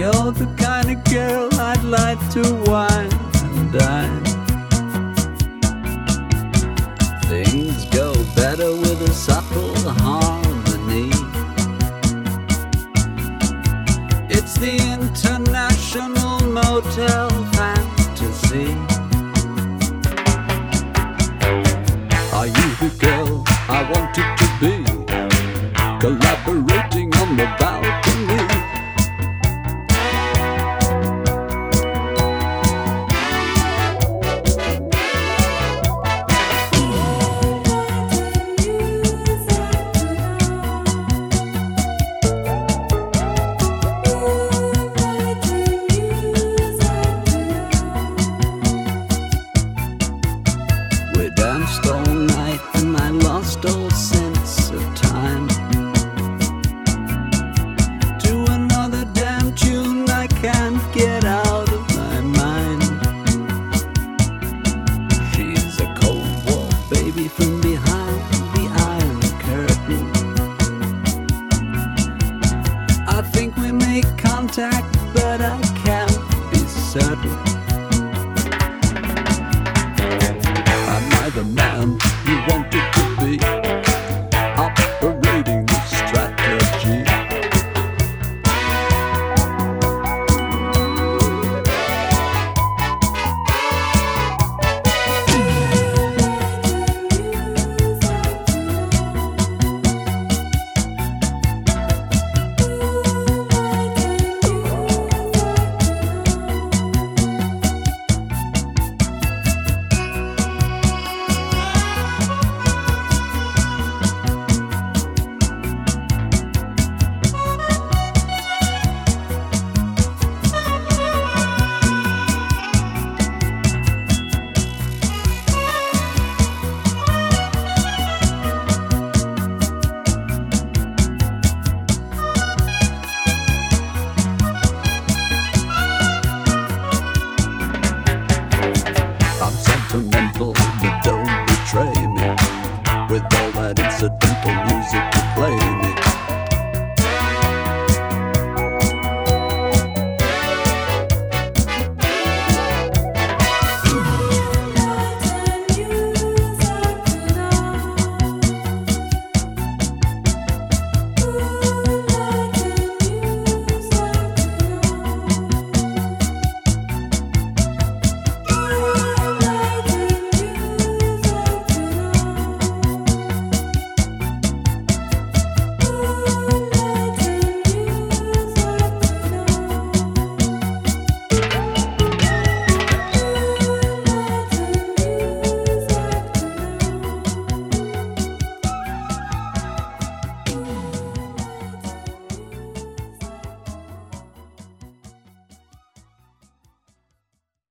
You're the kind of girl I'd like to wine and dine. Things go better with a subtle harmony. It's the international motel fantasy. Are you the girl I wanted to be? Collaborating on the balcony. said. I'm neither man you wanted to be.